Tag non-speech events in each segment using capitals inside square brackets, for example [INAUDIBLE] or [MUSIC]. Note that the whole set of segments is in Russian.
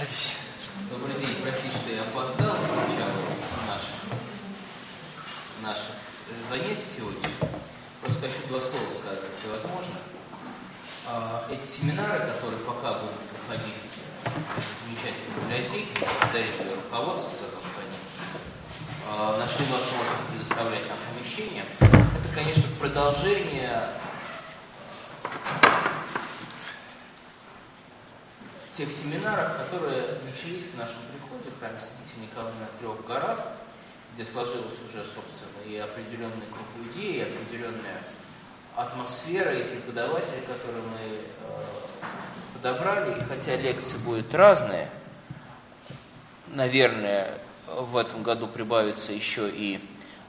Садись. Добрый день. Простите, что я опоздал к началу наших, наших занятий сегодня. Просто хочу два слова сказать, если возможно. А, Эти семинары, которые пока будут проходить в замечательной библиотеке, благодарить ее руководству за то, что они а, нашли возможность предоставлять нам помещение, это, конечно, продолжение тех семинаров, которые начались в нашем приходе в храме Святителя Николая на трех горах, где сложилась уже, собственно, и определенный круг людей, и определенная атмосфера, и преподаватели, которые мы э, подобрали. И хотя лекции будут разные, наверное, в этом году прибавится еще и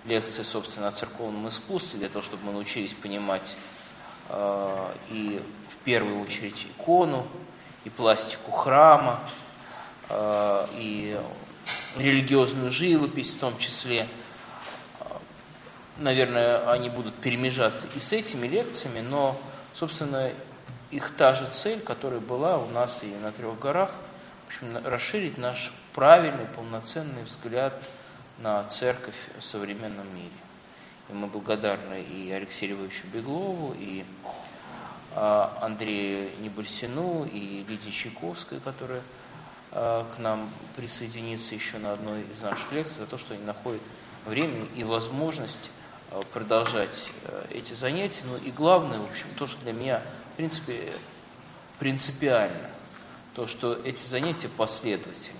лекции, собственно, о церковном искусстве, для того, чтобы мы научились понимать э, и в первую очередь икону, и пластику храма, э, и религиозную живопись в том числе. Наверное, они будут перемежаться и с этими лекциями, но, собственно, их та же цель, которая была у нас и на трех горах, в общем, расширить наш правильный, полноценный взгляд на церковь в современном мире. И мы благодарны и Алексею Львовичу Беглову, и Андрею Небольсину и Лидии Чайковской, которая а, к нам присоединится еще на одной из наших лекций, за то, что они находят время и возможность а, продолжать эти занятия. Ну и главное, в общем, то, что для меня, в принципе, принципиально, то, что эти занятия последовательны.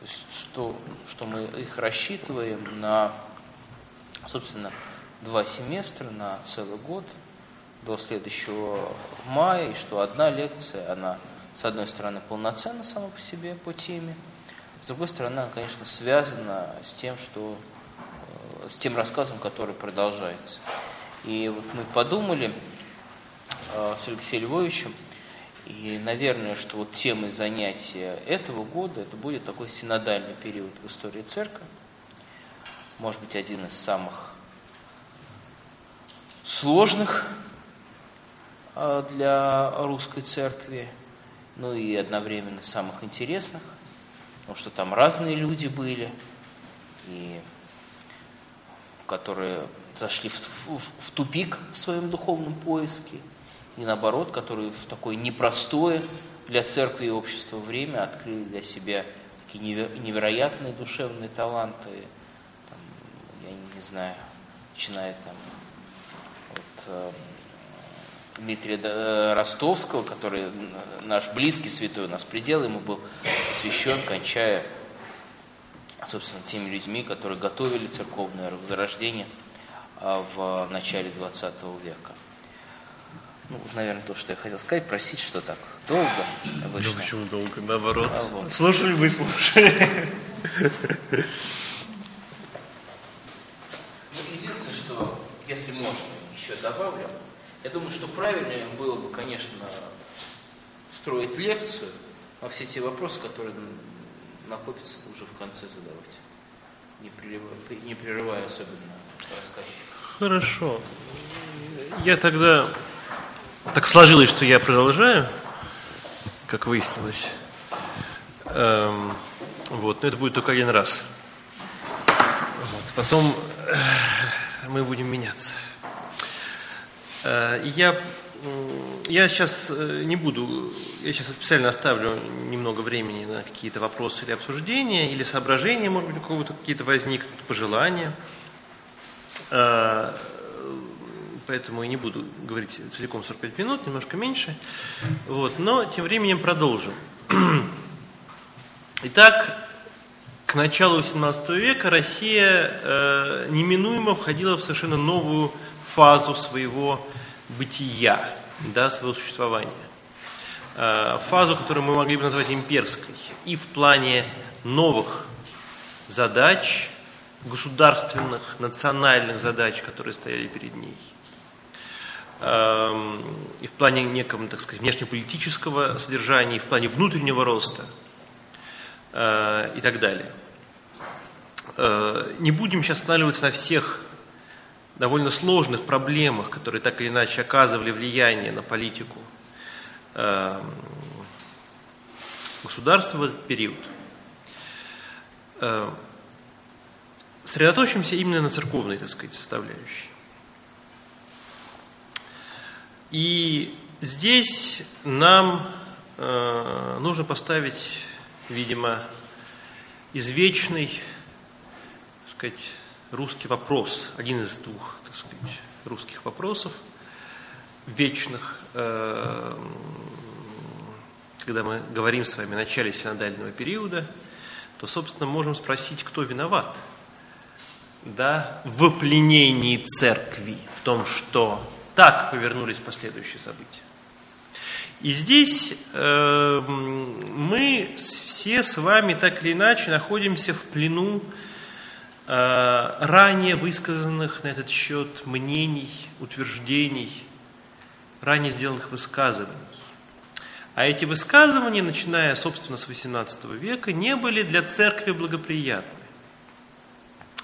То есть, что, что мы их рассчитываем на, собственно, два семестра, на целый год – до следующего мая, и что одна лекция, она, с одной стороны, полноценна сама по себе по теме, с другой стороны, она, конечно, связана с тем, что, э, с тем рассказом, который продолжается. И вот мы подумали э, с Алексеем Львовичем, и, наверное, что вот темой занятия этого года это будет такой синодальный период в истории церкви. Может быть, один из самых сложных для русской церкви, ну и одновременно самых интересных, потому что там разные люди были, и которые зашли в, в, в тупик в своем духовном поиске, и наоборот, которые в такое непростое для церкви и общества время открыли для себя такие невероятные душевные таланты, там, я не знаю, начиная там от э, Дмитрия э, Ростовского, который наш близкий святой, у нас предел ему был посвящен, кончая, собственно, теми людьми, которые готовили церковное возрождение а, в начале 20 века. Ну, наверное, то, что я хотел сказать, просить, что так долго вышло. Да почему долго? Наоборот. А вот. Слушали вы, слушали. Ну, единственное, что, если можно, еще добавлю, я думаю, что правильнее было бы, конечно, строить лекцию, а все те вопросы, которые накопятся, уже в конце задавать, не прерывая, не прерывая особенно рассказчика. Хорошо. Я тогда... Так сложилось, что я продолжаю, как выяснилось. Эм, вот, но это будет только один раз. Вот. Потом э, мы будем меняться. Э, я, я сейчас э, не буду, я сейчас специально оставлю немного времени на какие-то вопросы или обсуждения, или соображения, может быть, у кого-то какие-то возникнут, пожелания. Э, поэтому я не буду говорить целиком 45 минут, немножко меньше. Вот, но тем временем продолжим. [CLEARS THROAT] Итак, к началу XVIII века Россия э, неминуемо входила в совершенно новую фазу своего бытия, да, своего существования. Э, фазу, которую мы могли бы назвать имперской, и в плане новых задач, государственных, национальных задач, которые стояли перед ней. Эм, и в плане некого, так сказать, внешнеполитического содержания, и в плане внутреннего роста э, и так далее. Э, не будем сейчас останавливаться на всех довольно сложных проблемах, которые так или иначе оказывали влияние на политику эм, государства в этот период. Сосредоточимся именно на церковной, так сказать, составляющей. И здесь нам э, нужно поставить, видимо, извечный, так сказать, русский вопрос, один из двух, так сказать, русских вопросов, вечных, э, когда мы говорим с вами о начале синодального периода, то, собственно, можем спросить, кто виноват да, в пленении церкви, в том, что так повернулись последующие события. И здесь э, мы все с вами так или иначе находимся в плену ранее высказанных на этот счет мнений, утверждений, ранее сделанных высказываний. А эти высказывания, начиная, собственно, с XVIII века, не были для церкви благоприятны.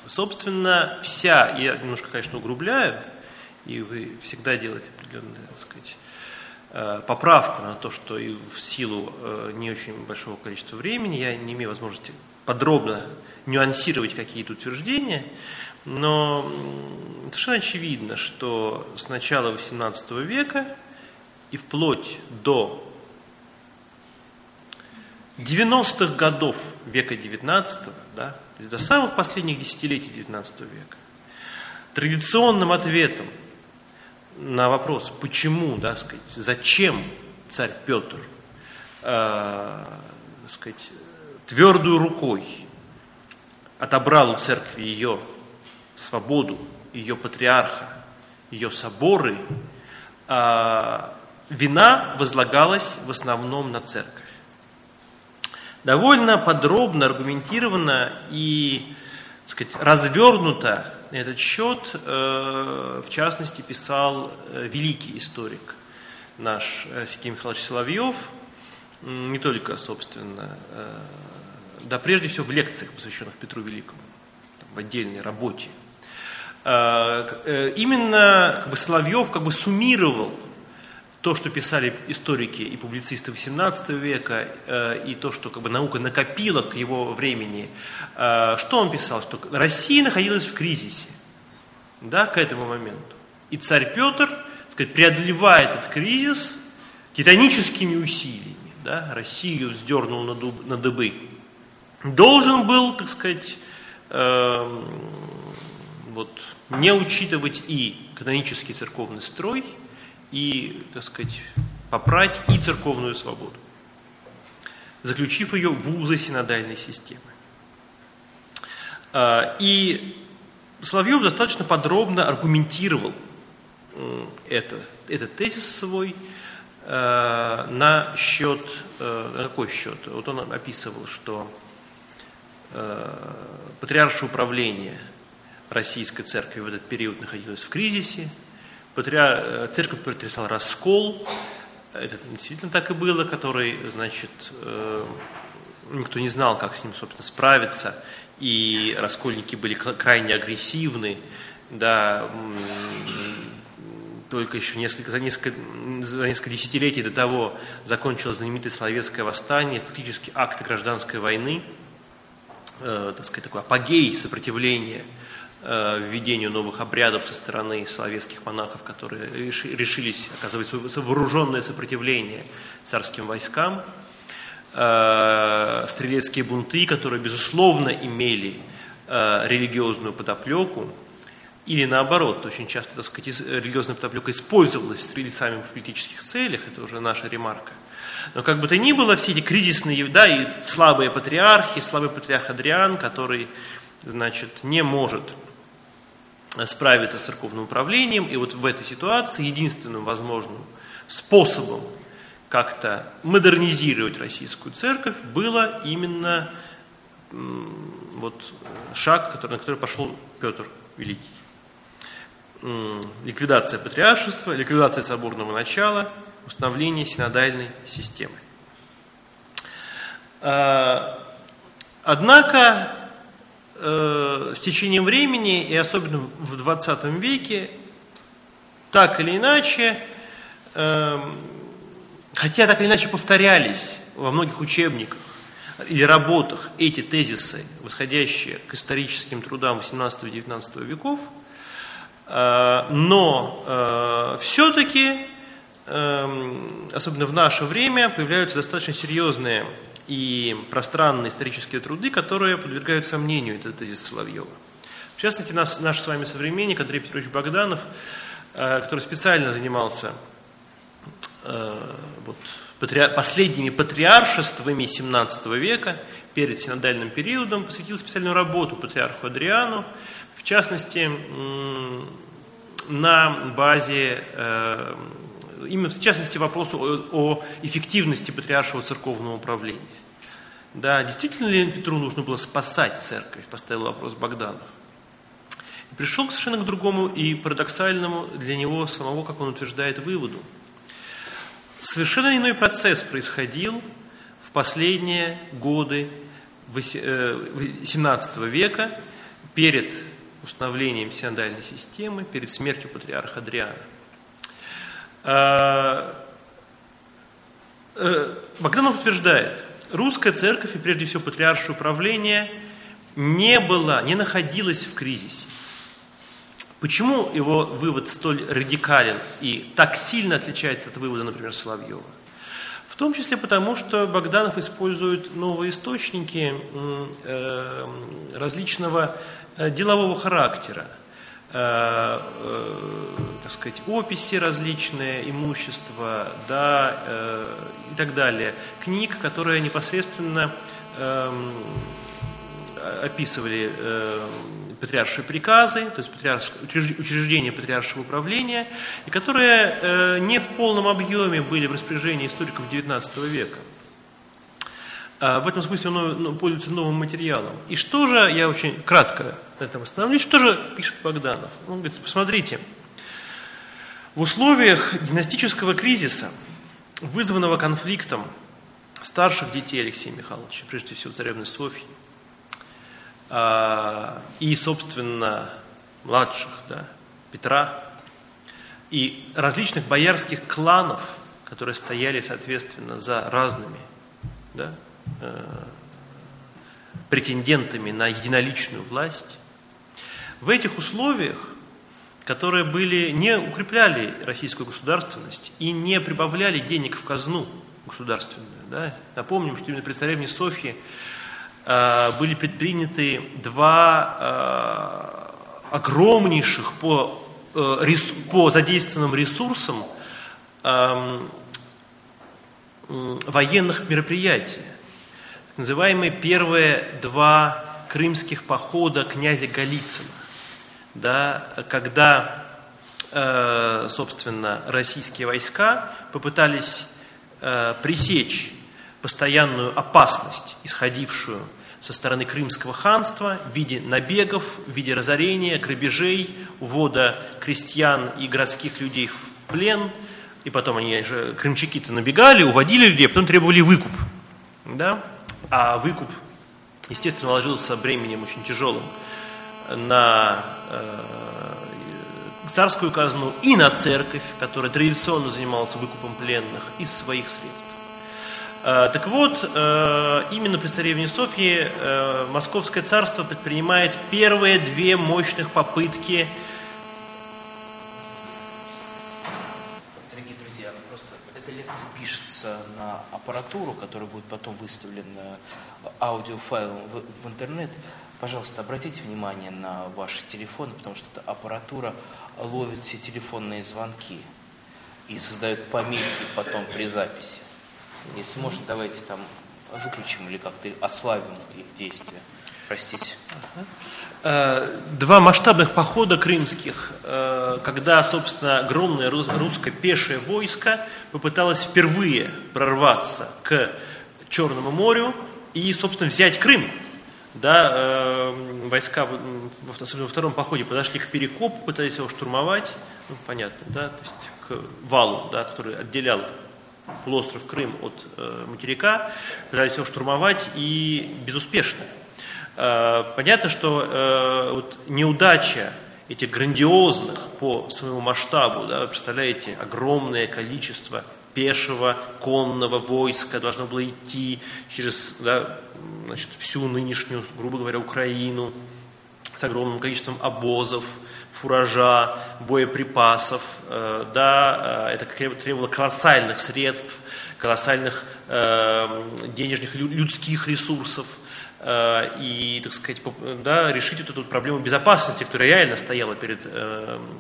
Собственно, вся, я немножко, конечно, угрубляю, и вы всегда делаете определенную, так сказать, э, поправку на то, что и в силу э, не очень большого количества времени я не имею возможности подробно нюансировать какие-то утверждения, но совершенно очевидно, что с начала XVIII века и вплоть до 90-х годов века XIX, да, до самых последних десятилетий XIX века, традиционным ответом на вопрос, почему, да, сказать, зачем царь Петр, э, сказать, твердую рукой отобрал у церкви ее свободу, ее патриарха, ее соборы, э, вина возлагалась в основном на церковь. Довольно подробно, аргументированно и сказать, развернуто на этот счет, э, в частности, писал э, великий историк наш э, Сергей Михайлович Соловьев, не только, собственно, да прежде всего в лекциях, посвященных Петру Великому, в отдельной работе. Именно как бы, Соловьев как бы суммировал то, что писали историки и публицисты XVIII века, э, и то, что как бы, наука накопила к его времени, э, что он писал? Что Россия находилась в кризисе да, к этому моменту. И царь Петр сказать, преодолевая этот кризис титаническими усилиями, да, Россию вздернул на, дуб, на дыбы, должен был, так сказать, э, вот, не учитывать и канонический церковный строй – и, так сказать, попрать и церковную свободу, заключив ее в узы синодальной системы. А, и Соловьев достаточно подробно аргументировал это, этот тезис свой а, на счет, на какой счет? Вот он описывал, что патриаршее управление Российской Церкви в этот период находилось в кризисе, Патриар... Церковь потрясал раскол, это действительно так и было, который, значит, э, никто не знал, как с ним, собственно, справиться, и раскольники были крайне агрессивны, да, только еще несколько, за, несколько, за несколько десятилетий до того закончилось знаменитое Соловецкое восстание, фактически акты гражданской войны, э, так сказать, такой апогей сопротивления Э, введению новых обрядов со стороны словецких монахов, которые решились оказывать вооруженное сопротивление царским войскам, э, стрелецкие бунты, которые, безусловно, имели э, религиозную подоплеку, или наоборот, очень часто, так сказать, религиозная подоплека использовалась стрельцами в политических целях, это уже наша ремарка. Но как бы то ни было, все эти кризисные, да, и слабые патриархи, слабый патриарх Адриан, который, значит, не может справиться с церковным управлением. И вот в этой ситуации единственным возможным способом как-то модернизировать российскую церковь было именно вот шаг, который, на который пошел Петр Великий. Ликвидация патриаршества, ликвидация соборного начала, установление синодальной системы. А, однако э, с течением времени, и особенно в 20 веке, так или иначе, э, хотя так или иначе повторялись во многих учебниках или работах эти тезисы, восходящие к историческим трудам 18-19 веков, но э, все-таки, эм, особенно в наше время, появляются достаточно серьезные и пространные исторические труды, которые подвергают сомнению этот тезис Соловьева. В частности, наш, наш с вами современник Андрей Петрович Богданов, э, который специально занимался вот, последними патриаршествами XVII века, перед синодальным периодом, посвятил специальную работу патриарху Адриану, в частности, на базе, э, именно в частности, вопросу о, эффективности патриаршего церковного управления. Да, действительно ли Петру нужно было спасать церковь, поставил вопрос Богданов. И пришел совершенно к другому и парадоксальному для него самого, как он утверждает, выводу – Совершенно иной процесс происходил в последние годы XVII э, века перед установлением синодальной системы, перед смертью патриарха Адриана. А, э, Богданов утверждает, русская церковь и прежде всего патриаршее управление не была, не находилась в кризисе. Почему его вывод столь радикален и так сильно отличается от вывода, например, Соловьева? Том числе потому, что Богданов использует новые источники э, различного э, делового характера, э, так сказать, описи различные, имущества, да, и так далее. Книг, которые непосредственно эм, описывали патриаршие приказы, то есть учреждения патриаршего управления, и которые э, не в полном объеме были в распоряжении историков XIX века. А в этом смысле он ну, пользуется новым материалом. И что же, я очень кратко на этом остановлюсь, что же пишет Богданов? Он говорит, посмотрите, в условиях династического кризиса, вызванного конфликтом старших детей Алексея Михайловича, прежде всего царевны Софьи, и, собственно, младших, да, Петра, и различных боярских кланов, которые стояли, соответственно, за разными да, э, претендентами на единоличную власть, в этих условиях, которые были, не укрепляли российскую государственность и не прибавляли денег в казну государственную. Да? Напомним, что именно при царевне Софье были предприняты два э, огромнейших по, э, по задействованным ресурсам эм, военных мероприятий. Называемые первые два крымских похода князя Голицына, да, когда, собственно, российские войска попытались пресечь постоянную опасность, исходившую со стороны Крымского ханства в виде набегов, в виде разорения, грабежей, увода крестьян и городских людей в плен. И потом они же, крымчаки-то набегали, уводили людей, а потом требовали выкуп. Да? А выкуп, естественно, ложился бременем очень тяжелым на э, царскую казну и на церковь, которая традиционно занималась выкупом пленных из своих средств. Э, так вот, э, именно при царевне Софье э, Московское царство предпринимает первые две мощных попытки Дорогие друзья, просто эта лекция пишется на аппаратуру, которая будет потом выставлена аудиофайлом в, в интернет. Пожалуйста, обратите внимание на ваши телефоны, потому что эта аппаратура ловит все телефонные звонки и создает помехи потом при записи. Если можно, давайте там выключим или как-то ослабим их действия. Простите. Э, два масштабных похода крымских, э, когда, собственно, огромное русское пешее войско попыталось впервые прорваться к Черному морю и, собственно, взять Крым. Да, э, войска, особенно во втором походе, подошли к Перекопу, пытались его штурмовать, ну, понятно, да, то есть к валу, да, который отделял полуостров Крым от э, материка, пытались его штурмовать и безуспешно. Э, понятно, что э, вот неудача этих грандиозных по своему масштабу, да, представляете, огромное количество пешего конного войска должно было идти через да, значит, всю нынешнюю, грубо говоря, Украину с огромным количеством обозов, фуража, боеприпасов. Э, да, э, это требовало колоссальных средств, колоссальных э, денежных, людских ресурсов и, так сказать, да, решить эту проблему безопасности, которая реально стояла перед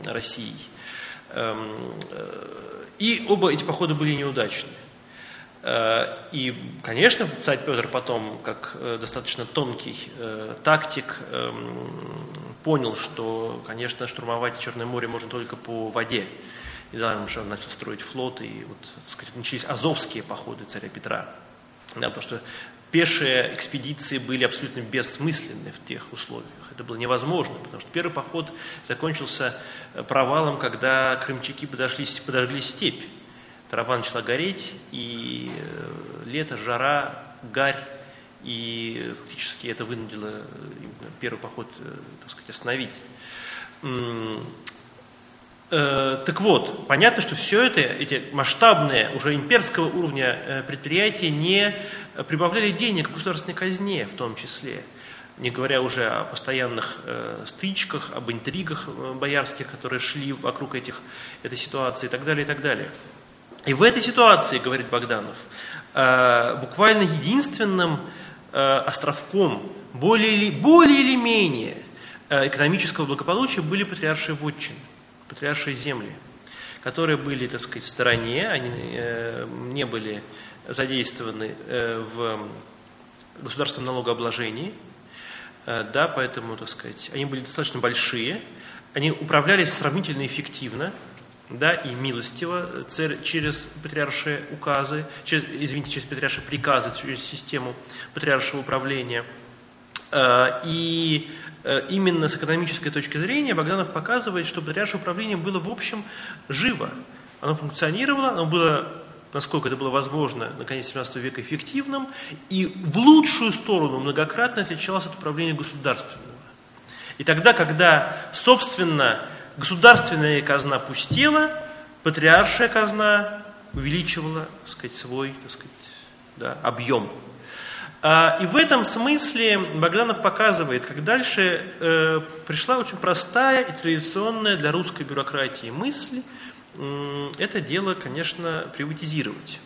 Россией. Эм, и оба эти похода были неудачны. И, конечно, царь Петр потом, как достаточно тонкий тактик, эм, понял, что, конечно, штурмовать Черное море можно только по воде. И далее он начал строить флот, и вот, так сказать, начались азовские походы царя Петра. Да, потому что пешие экспедиции были абсолютно бессмысленны в тех условиях. Это было невозможно, потому что первый поход закончился провалом, когда крымчаки подошли, подожгли степь. Трава начала гореть, и э, лето, жара, гарь и фактически это вынудило э, первый поход, э, так сказать, остановить. Так вот, понятно, что все это, эти масштабные, уже имперского уровня предприятия не прибавляли денег государственной казне в том числе, не говоря уже о постоянных стычках, об интригах боярских, которые шли вокруг этих, этой ситуации и так далее, и так далее. И в этой ситуации, говорит Богданов, буквально единственным Э, островком более или, более или менее э, экономического благополучия были патриаршие вотчины, патриаршие земли, которые были, так сказать, в стороне, они э, не были задействованы в государственном налогообложении, да, поэтому, так сказать, они были достаточно большие, они управлялись сравнительно эффективно, да, и милостиво через патриаршие указы, через, извините, через патриаршие приказы, через систему патриаршего управления. Э, и э, именно с экономической точки зрения Богданов показывает, что патриаршее управление было в общем живо. Оно функционировало, оно было, насколько это было возможно, на конец 17 века эффективным, и в лучшую сторону многократно отличалось от управления государственного. И тогда, когда, собственно, государственная казна пустела, патриаршая казна увеличивала так сказать, свой так сказать, да, объем. А, и в этом смысле Богданов показывает, как дальше э, пришла очень простая и традиционная для русской бюрократии мысль, это дело, конечно, приватизировать.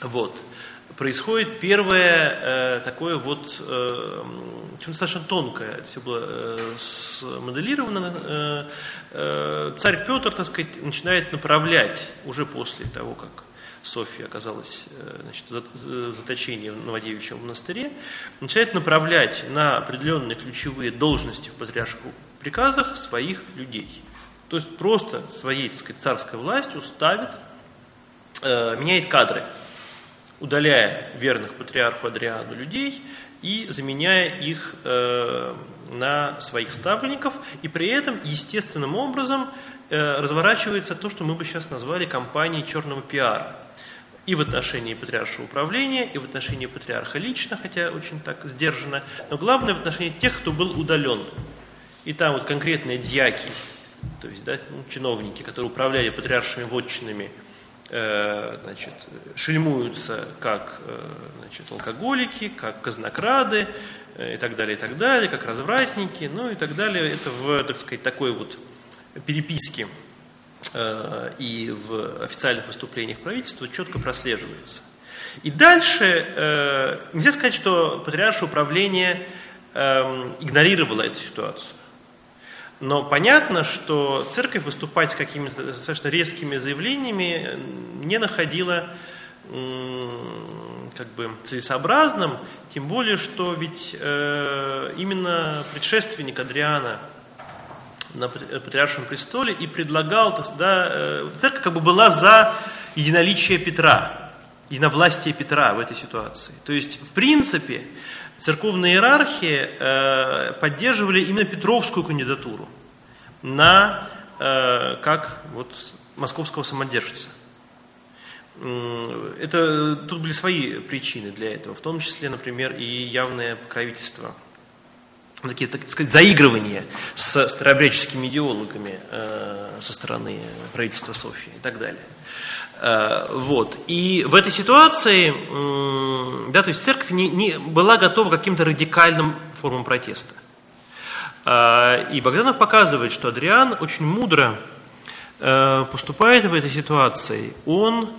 Вот происходит первое э, такое вот, э, достаточно тонкое, все было э, смоделировано. Э, э, царь Петр, так сказать, начинает направлять уже после того, как Софья оказалась э, значит, в заточении в Новодевичьем монастыре, начинает направлять на определенные ключевые должности в патриарших приказах своих людей. То есть просто своей, так сказать, царской властью ставит, э, меняет кадры удаляя верных патриарху Адриану людей и заменяя их э, на своих ставленников, и при этом естественным образом э, разворачивается то, что мы бы сейчас назвали кампанией черного пиара. И в отношении патриаршего управления, и в отношении патриарха лично, хотя очень так сдержанно, но главное в отношении тех, кто был удален. И там вот конкретные дьяки, то есть да, ну, чиновники, которые управляли патриаршими вотчинами, значит, шельмуются как э, значит, алкоголики, как казнокрады э, и так далее, и так далее, как развратники, ну и так далее. Это в, так сказать, такой вот переписке и в официальных выступлениях правительства четко прослеживается. И дальше нельзя сказать, что патриаршее управление эм, игнорировало эту ситуацию. Но понятно, что церковь выступать с какими-то достаточно резкими заявлениями не находила как бы целесообразным, тем более, что ведь э, именно предшественник Адриана на Патриаршем престоле и предлагал, да, э, церковь как бы была за единоличие Петра, единовластие Петра в этой ситуации. То есть, в принципе, церковные иерархии э, поддерживали именно Петровскую кандидатуру на э, как вот московского самодержца. Это, тут были свои причины для этого, в том числе, например, и явное покровительство такие, так сказать, заигрывания с старообрядческими идеологами э, со стороны правительства Софии и так далее. Э, вот. И в этой ситуации, да, то есть церковь не, не была готова к каким-то радикальным формам протеста. Э, и Богданов показывает, что Адриан очень мудро э, поступает в этой ситуации. Он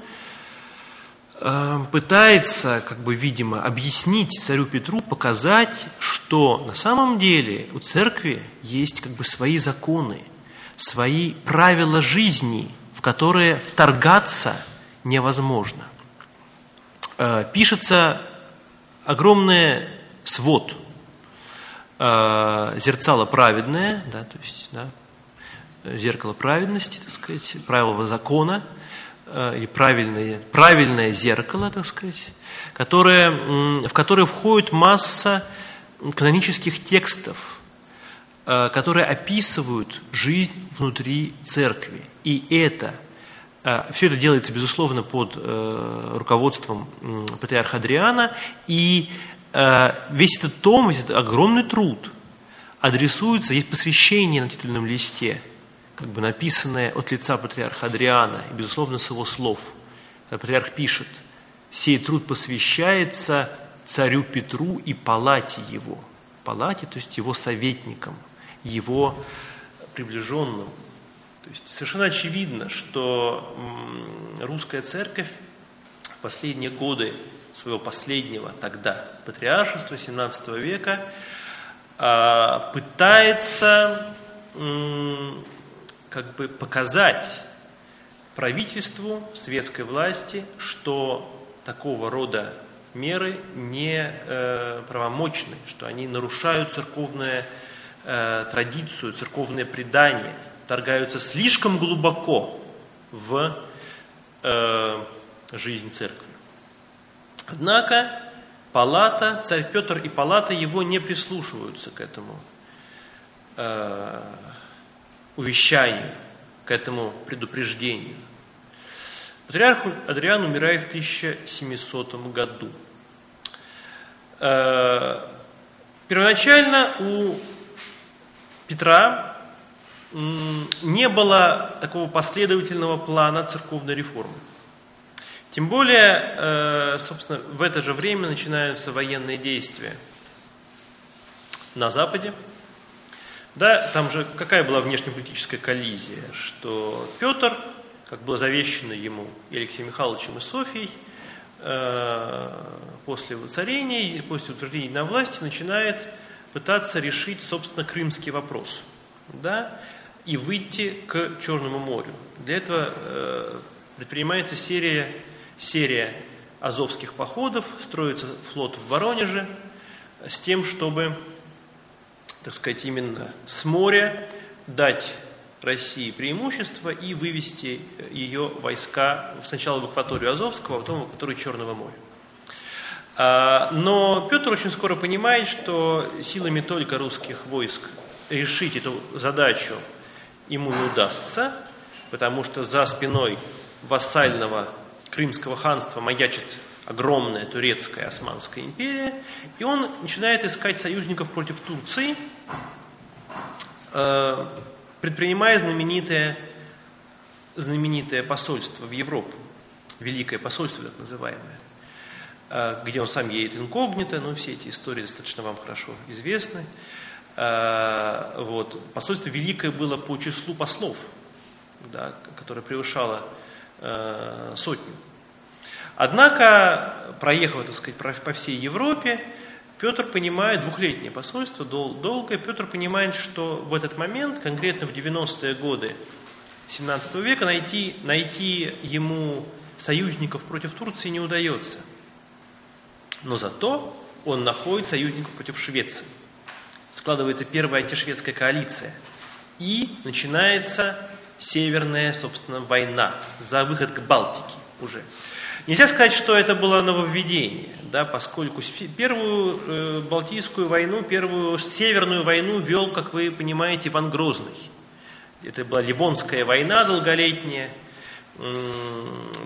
пытается, как бы, видимо, объяснить царю Петру, показать, что на самом деле у церкви есть как бы свои законы, свои правила жизни, в которые вторгаться невозможно. Э, пишется огромный свод, э, зерцало праведное, да, то есть да, зеркало праведности, так сказать, правила закона – Э, или правильное, правильное зеркало, так сказать, которое, в которое входит масса канонических текстов, которые описывают жизнь внутри церкви. И это, э, все это делается, безусловно, под руководством патриарха Адриана, и весь этот том, весь этот огромный труд адресуется, есть посвящение на титульном листе – как бы написанное от лица патриарха Адриана, и, безусловно, с его слов. Патриарх пишет, «Сей труд посвящается царю Петру и палате его». Палате, то есть его советникам, его приближенным. То есть совершенно очевидно, что русская церковь в последние годы своего последнего тогда патриаршества XVII века а, пытается как бы показать правительству, светской власти, что такого рода меры не э, правомочны, что они нарушают церковную э, традицию, церковное предание, торгаются слишком глубоко в э, жизнь церкви. Однако палата, царь Петр и палата его не прислушиваются к этому э, увещанию, к этому предупреждению. Патриарх Адриан умирает в 1700 году. Э, первоначально у Петра не было такого последовательного плана церковной реформы. Тем более, э, собственно, в это же время начинаются военные действия на Западе – да, там же какая была внешнеполитическая коллизия, что Петр, как было завещено ему и Алексеем Михайловичем и Софией, э, после воцарения, после утверждения на власти, начинает пытаться решить, собственно, крымский вопрос, да, и выйти к Черному морю. Для этого э, предпринимается серия, серия азовских походов, строится флот в Воронеже с тем, чтобы так сказать, именно с моря дать России преимущество и вывести ее войска сначала в акваторию Азовского, а потом в акваторию Черного моря. А, но Петр очень скоро понимает, что силами только русских войск решить эту задачу ему не удастся, потому что за спиной вассального Крымского ханства маячит огромная турецкая османская империя, и он начинает искать союзников против Турции, э, предпринимая знаменитое, знаменитое посольство в Европу, великое посольство так называемое, где он сам едет инкогнито, ну все эти истории достаточно вам хорошо известны. Э, вот. Посольство великое было по числу послов, да, которое превышало сотню. Однако, проехав, так сказать, по всей Европе, Петр понимает, двухлетнее посольство, дол, долгое, Петр понимает, что в этот момент, конкретно в 90-е годы 17 века, найти, найти ему союзников против Турции не удается. Но зато он находит союзников против Швеции. Складывается первая антишведская коалиция. И начинается северная, собственно, война за выход к Балтике уже. Нельзя сказать, что это было нововведение, да, поскольку первую э, Балтийскую войну, первую Северную войну вел, как вы понимаете, Иван Грозный. Это была Ливонская война долголетняя,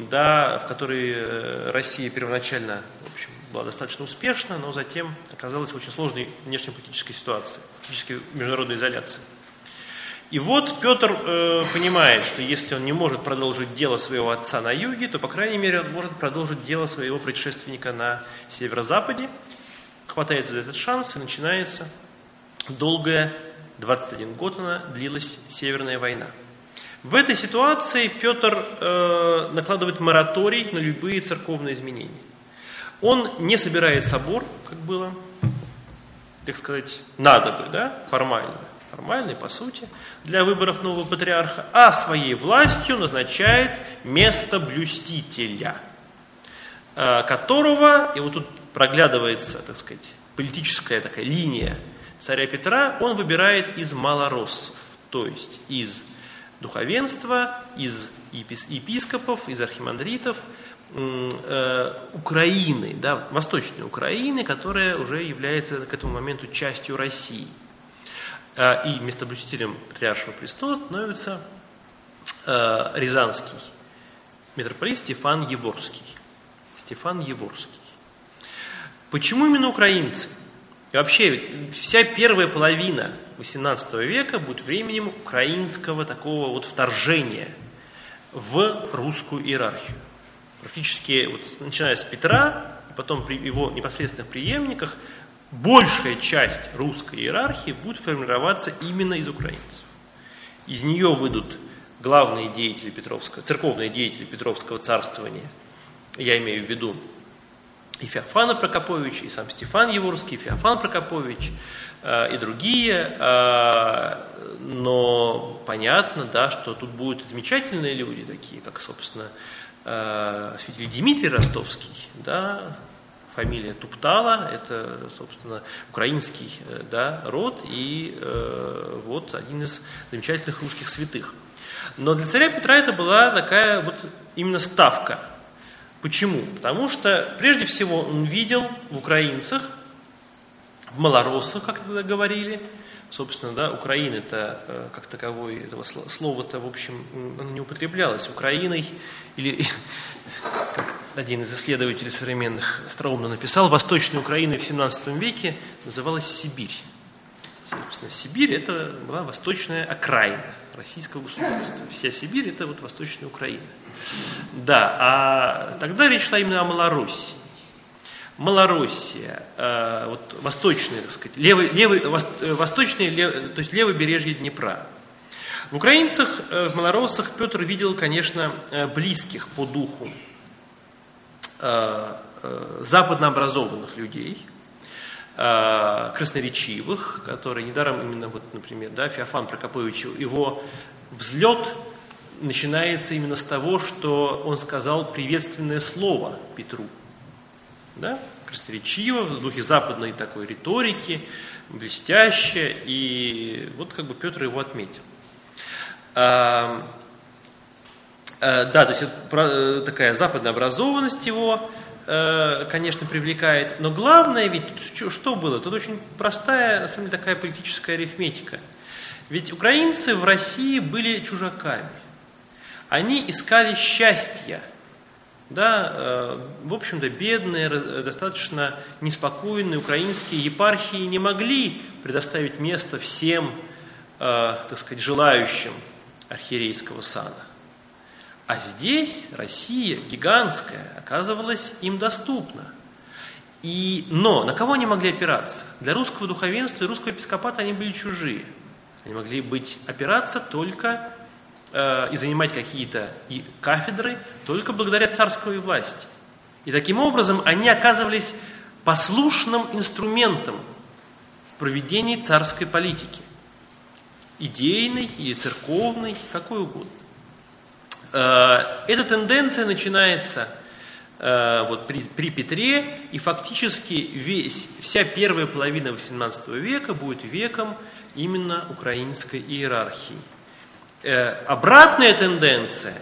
да, в которой э, Россия первоначально в общем, была достаточно успешна, но затем оказалась в очень сложной внешнеполитической ситуации, фактически международной изоляции. И вот Петр э, понимает, что если он не может продолжить дело своего отца на юге, то, по крайней мере, он может продолжить дело своего предшественника на северо-западе. Хватается за этот шанс, и начинается долгая, 21 год она длилась, Северная война – в этой ситуации Петр э, накладывает мораторий на любые церковные изменения. Он не собирает собор, как было, так сказать, надо бы, да, формально, формальный по сути, для выборов нового патриарха, а своей властью назначает место блюстителя, э, которого, и вот тут проглядывается, так сказать, политическая такая линия царя Петра, он выбирает из малороссов, то есть из духовенства, из епископов, из архимандритов Украины, да, Восточной Украины, которая уже является к этому моменту частью России. Э, и местоблюстителем Патриаршего престола становится э, Рязанский митрополит Стефан Еворский. Стефан Еворский. Почему именно украинцы? И вообще, вся первая половина XVIII века будет временем украинского такого вот вторжения в русскую иерархию. Практически, вот, начиная с Петра, и потом при его непосредственных преемниках, большая часть русской иерархии будет формироваться именно из украинцев. Из нее выйдут главные деятели Петровского, церковные деятели Петровского царствования, я имею в виду и Феофана Прокопович, и сам Стефан Еворский, и Феофан Прокопович, э, и другие, э, но понятно, да, что тут будут замечательные люди, такие как, собственно, э, святитель Дмитрий Ростовский, да, фамилия Туптала, это, собственно, украинский да, род и э, вот один из замечательных русских святых. Но для царя Петра это была такая вот именно ставка – Почему? Потому что, прежде всего, он видел в украинцах, в малороссах, как тогда говорили, собственно, да, Украина это э, как таковой, этого слова-то, в общем, не употреблялось. Украиной, или, [LAUGHS] как один из исследователей современных остроумно написал, Восточной Украиной в 17 веке называлась Сибирь. Собственно, Сибирь это была восточная окраина российского государства. Вся Сибирь это вот Восточная Украина. Да, а тогда речь шла именно о Малороссии. Малороссия, э, вот восточная, так сказать, левый, левый, э, восточное, лев, то есть левобережье Днепра. В украинцах, э, в малороссах Петр видел, конечно, близких по духу западно образованных людей, красноречивых, которые недаром именно, вот, например, да, Феофан Прокопович, его взлет начинается именно с того, что он сказал приветственное слово Петру. Да? Красноречиво, в духе западной такой риторики, блестяще, и вот как бы Петр его отметил. А, а, да, то есть это, такая западная образованность его, э, конечно, привлекает, но главное ведь, что было? Тут очень простая, на самом деле, такая политическая арифметика. Ведь украинцы в России были чужаками они искали счастья. Да, э, в общем-то, бедные, достаточно неспокойные украинские епархии не могли предоставить место всем, э, так сказать, желающим архиерейского сана. А здесь Россия, гигантская, оказывалась им доступна. И, но на кого они могли опираться? Для русского духовенства и русского епископата они были чужие. Они могли быть опираться только и занимать какие-то кафедры только благодаря царской власти. И таким образом они оказывались послушным инструментом в проведении царской политики. Идейной или церковной, какой угодно. Э, эта тенденция начинается э, вот при, при Петре, и фактически весь, вся первая половина XVIII века будет веком именно украинской иерархии. Э, обратная тенденция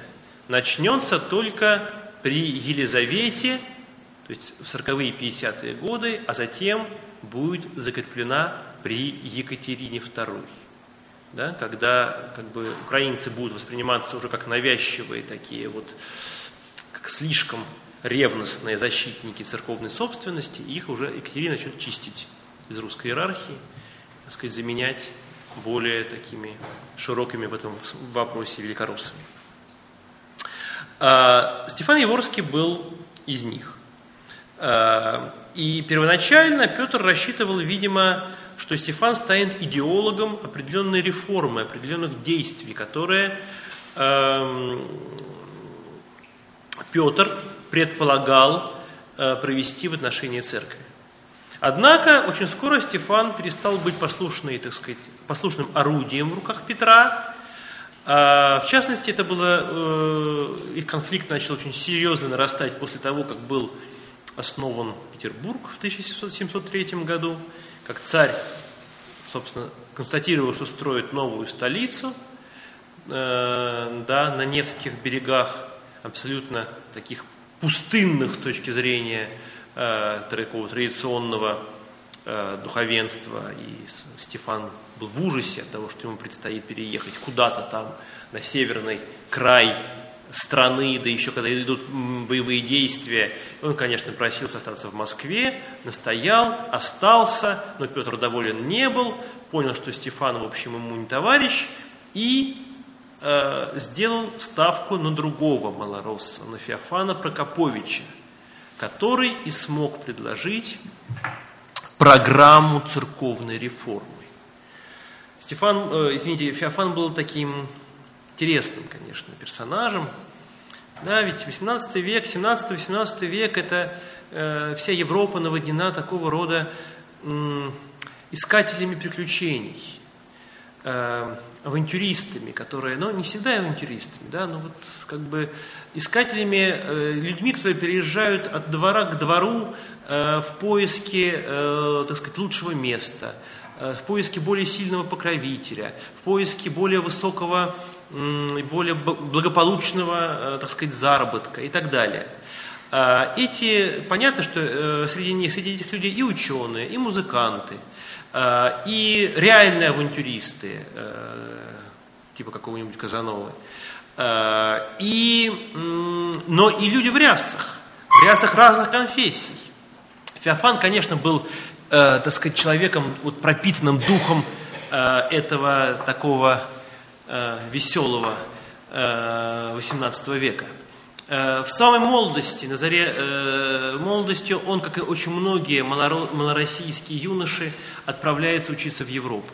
начнется только при Елизавете, то есть в 40-е и 50-е годы, а затем будет закреплена при Екатерине II. да, когда как бы, украинцы будут восприниматься уже как навязчивые такие вот, как слишком ревностные защитники церковной собственности, их уже Екатерина начнет чистить из русской иерархии, так сказать, заменять более такими широкими в этом вопросе великороссами. А, Стефан Еворский был из них. А, и первоначально Петр рассчитывал, видимо, что Стефан станет идеологом определенной реформы, определенных действий, которые э, Петр предполагал э, провести в отношении церкви. Однако очень скоро Стефан перестал быть послушной, так сказать, послушным орудием в руках Петра. А, в частности, это было, э, их конфликт начал очень серьезно нарастать после того, как был основан Петербург в 1703 году как царь, собственно, констатировал, что строит новую столицу, э, да, на Невских берегах, абсолютно таких пустынных с точки зрения э, традиционного духовенства. И Стефан был в ужасе от того, что ему предстоит переехать куда-то там на северный край страны, да еще когда идут боевые действия. Он, конечно, просился остаться в Москве, настоял, остался, но Петр доволен не был, понял, что Стефан, в общем, ему не товарищ, и э, сделал ставку на другого малоросса, на Феофана Прокоповича, который и смог предложить программу церковной реформы. Стефан, э, извините, Феофан был таким интересным, конечно, персонажем. Да, ведь 18 век, 17-18 век, это э, вся Европа наводнена такого рода э, искателями приключений, э, авантюристами, которые, ну, не всегда авантюристами, да, но вот как бы искателями, э, людьми, которые переезжают от двора к двору в поиске, э, так сказать, лучшего места, э, в поиске более сильного покровителя, в поиске более высокого более благополучного, э, так сказать, заработка и так далее. Эти, понятно, что э, среди них, среди этих людей и ученые, и музыканты, и реальные авантюристы, э, типа какого-нибудь Казановы, и, но и люди в рясах, в рясах разных конфессий. Феофан, конечно, был, так сказать, человеком, вот, пропитанным духом этого такого Э, веселого э, века. Э, в самой молодости, на заре молодости, он, как и очень многие малороссийские юноши, отправляется учиться в Европу.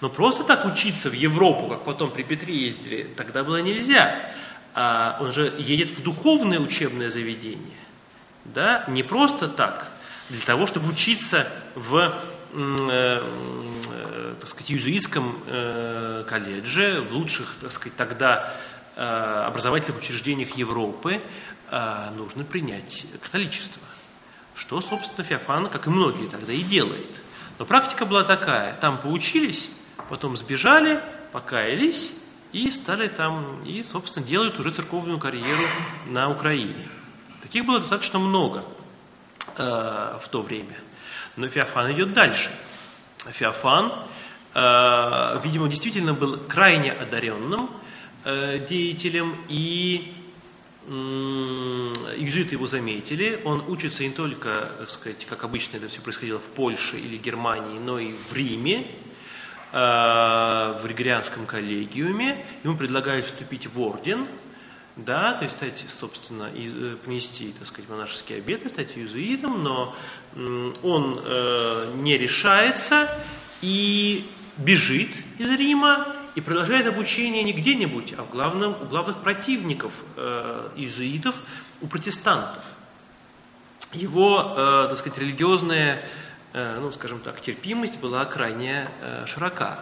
Но просто так учиться в Европу, как потом при Петре ездили, тогда было нельзя. А он же едет в духовное учебное заведение. Да? Не просто так, для того, чтобы учиться в так сказать, иезуитском э, колледже, в лучших, так сказать, тогда э, образовательных учреждениях Европы э, нужно принять католичество. Что, собственно, Феофан, как и многие тогда, и делает. Но практика была такая. Там поучились, потом сбежали, покаялись и стали там, и, собственно, делают уже церковную карьеру на Украине. Таких было достаточно много э, в то время. Но Феофан идет дальше. Феофан Э, видимо, действительно был крайне одаренным э, деятелем, и иезуиты его заметили. Он учится не только, так сказать, как обычно это все происходило в Польше или Германии, но и в Риме, в Григорианском коллегиуме. Ему предлагают вступить в орден, да, то есть стать, собственно, и принести, так сказать, монашеские обеты, стать иезуитом, но он не решается, и бежит из Рима и продолжает обучение не где-нибудь, а в главном, у главных противников э, иезуитов, у протестантов. Его, э, так сказать, религиозная, э, ну, скажем так, терпимость была крайне э, широка,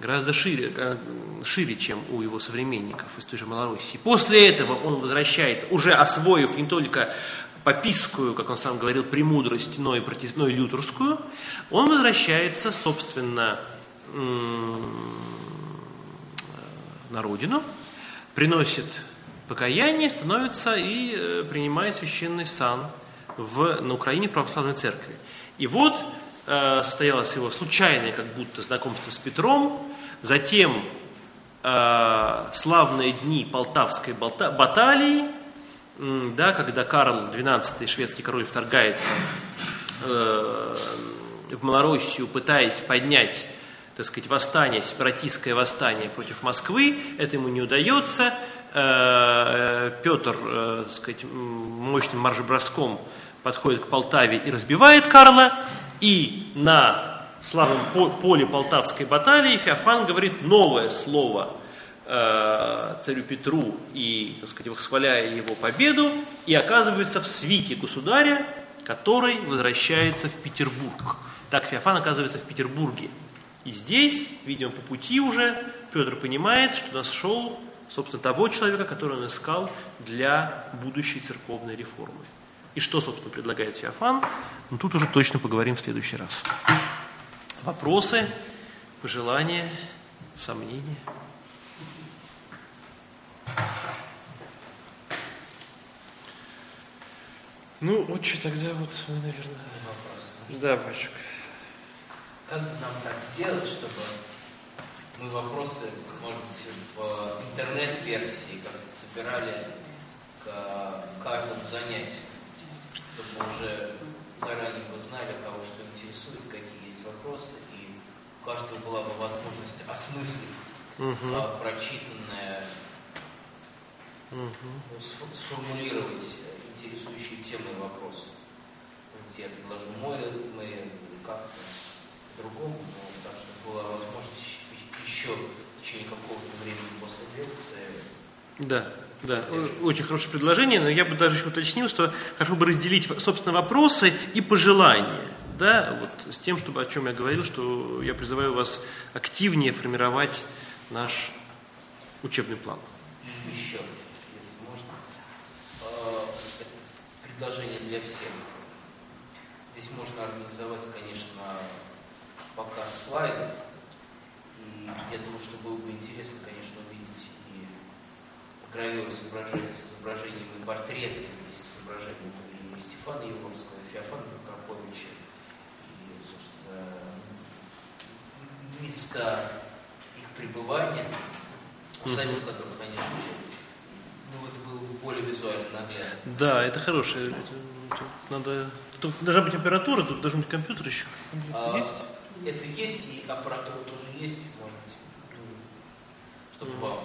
гораздо шире, э, шире, чем у его современников из той же Малороссии. После этого он возвращается, уже освоив не только папистскую, как он сам говорил, премудрость, но и, протест, но и лютерскую, он возвращается, собственно, на родину, приносит покаяние, становится и э, принимает священный сан в, на Украине в православной церкви. И вот э, состоялось его случайное как будто знакомство с Петром, Затем э, славные дни Полтавской баталии, да, когда Карл XII, шведский король, вторгается э, в Малороссию, пытаясь поднять так сказать, восстание, сепаратистское восстание против Москвы, это ему не удается. Петр, так сказать, мощным марш-броском подходит к Полтаве и разбивает Карла, и на славном поле Полтавской баталии Феофан говорит новое слово э, царю Петру и, так сказать, восхваляя его победу, и оказывается в свите государя, который возвращается в Петербург. Так Феофан оказывается в Петербурге. И здесь, видимо, по пути уже Петр понимает, что нашел, собственно, того человека, которого он искал для будущей церковной реформы. И что, собственно, предлагает Феофан, ну тут уже точно поговорим в следующий раз. Вопросы, пожелания, сомнения? Ну, вот что тогда вот мы, наверное... Вопрос. Да, батюшка. Как нам так сделать, чтобы мы вопросы, может быть, в интернет-версии как-то собирали к каждому занятию, чтобы уже заранее вы знали, кого что интересует, какие есть вопросы, и у каждого была бы возможность, осмыслив угу. прочитанное, угу. сформулировать интересующие темы и вопросы. Может, я предложу мой, мы как-то другому, но так, чтобы была возможность еще в течение какого-то времени после лекции. Да, да, очень хорошее предложение, но я бы даже еще уточнил, что хорошо бы разделить, собственно, вопросы и пожелания. Да, вот с тем, чтобы, о чем я говорил, что я призываю вас активнее формировать наш учебный план. Еще, если можно, а, предложение для всех. Здесь можно организовать, конечно, показ слайдов. И я думаю, что было бы интересно, конечно, увидеть гравюры с изображением, с изображением и портреты, есть с изображением и Стефана Юровского, и Феофана Прокоповича, и, собственно, места их пребывания, усадьбы, в которых они жили. Ну, это было бы более визуально наглядно. Да, это хорошее. Надо... Тут должна быть температура, тут должен быть компьютер еще. А, есть? это есть, и аппаратура тоже есть, может быть, ну, чтобы вам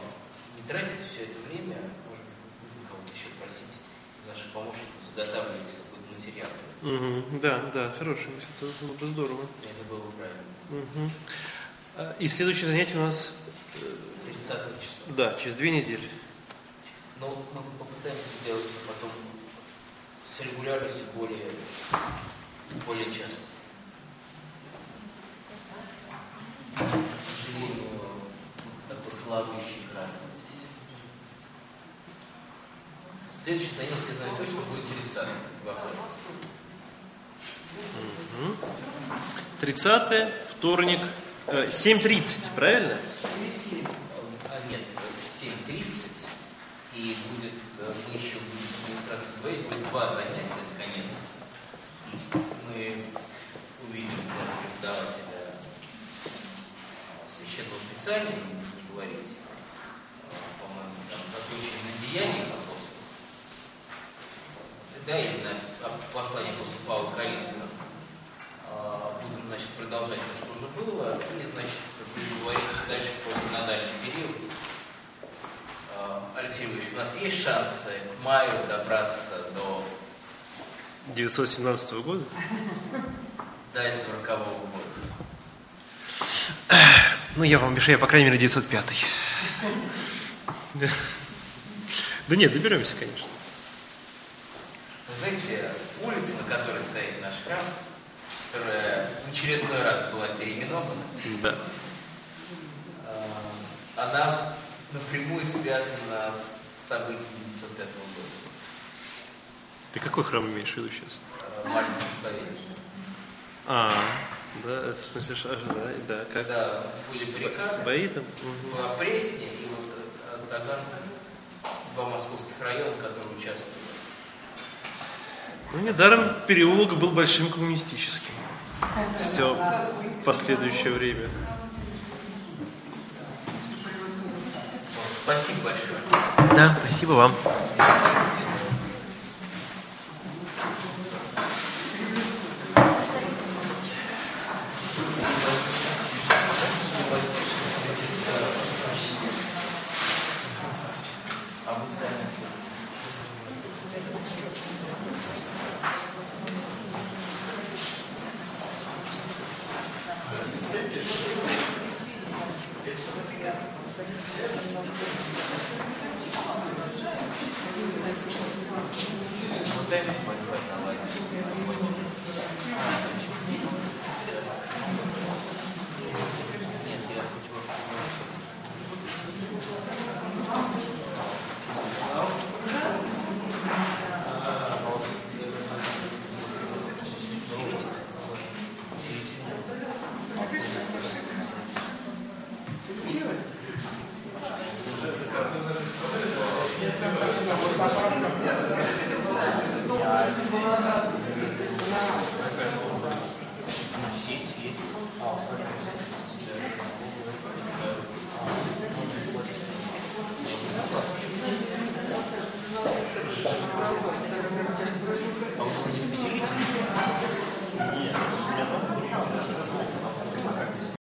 не тратить все это время, может быть, кого-то еще просить из наших помощников заготавливать какой-то материал. Mm-hmm. Да, да, хорошая мысль, это было бы здорово. Это было бы правильно. Mm-hmm. И следующее занятие у нас... 30 числа. Да, через две недели. Но мы попытаемся сделать потом с регулярностью более, более часто. к сожалению, такой плавающий край здесь. Следующее занятие, я знаю точно, будет 30 30 вторник, 7.30, э, правильно? А, нет, 7.30, и будет, э, мы еще будет администрация говорить, будет два занятия, наконец. Мы увидим преподавателя Священного Писания, если говорить, по-моему, там, закончили на деяниях апостолов, да, или на послание после Павла Коринфянам, а, будем, значит, продолжать то, что уже было, и, значит, будем говорить дальше про синодальный период. А, Алексей Ильич, у нас есть шансы к маю добраться до... 917 года? До этого рокового года. Ну, я вам обещаю, по крайней мере, 905. Да. да нет, доберемся, конечно. Знаете, улица, на которой стоит наш храм, которая в очередной раз была переименована, да. А, она напрямую связана с событиями 905 года. Ты какой храм имеешь в виду сейчас? Мальцев Исповедующий. А, да, в смысле, да, да. Как? Да, были баррикады. Бои там? Была Пресня и вот э, Таганка, два московских района, которые участвовали. Ну, недаром переулок был большим коммунистическим. Все последующее время. Спасибо большое. Да, спасибо вам.